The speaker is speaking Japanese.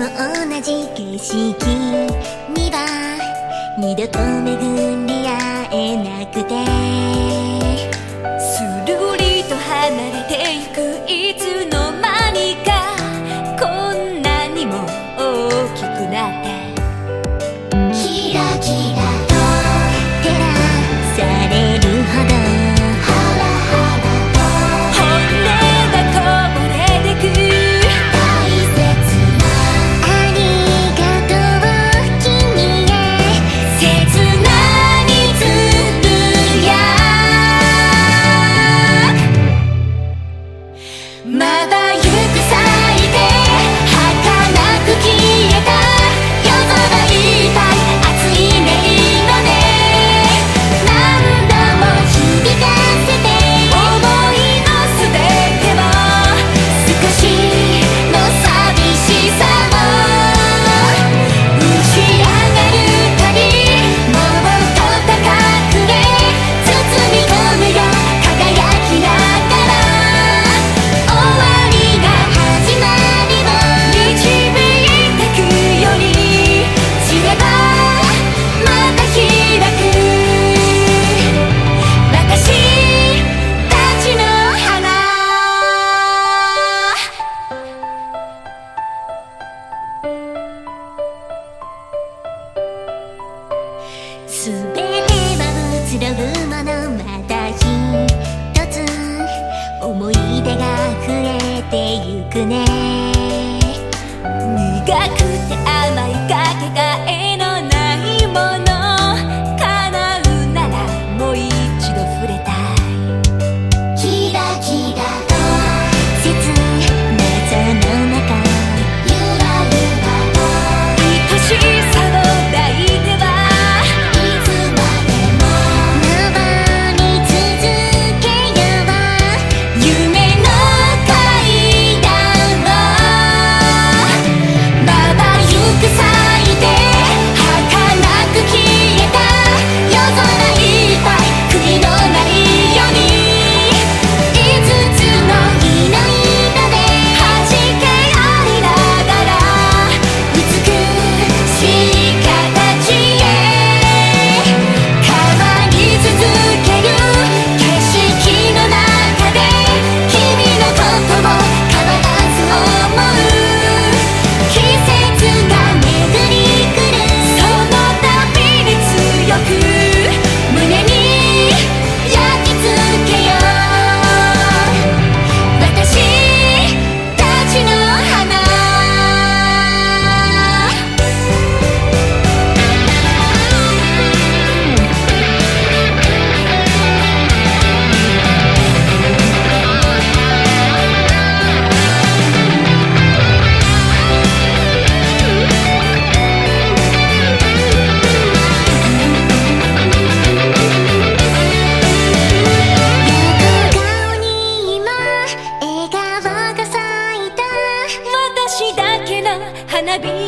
も同じ景色。には二度と巡り合えなくて。すべてはつろものまた一つ思い出が増えてゆくね。نبي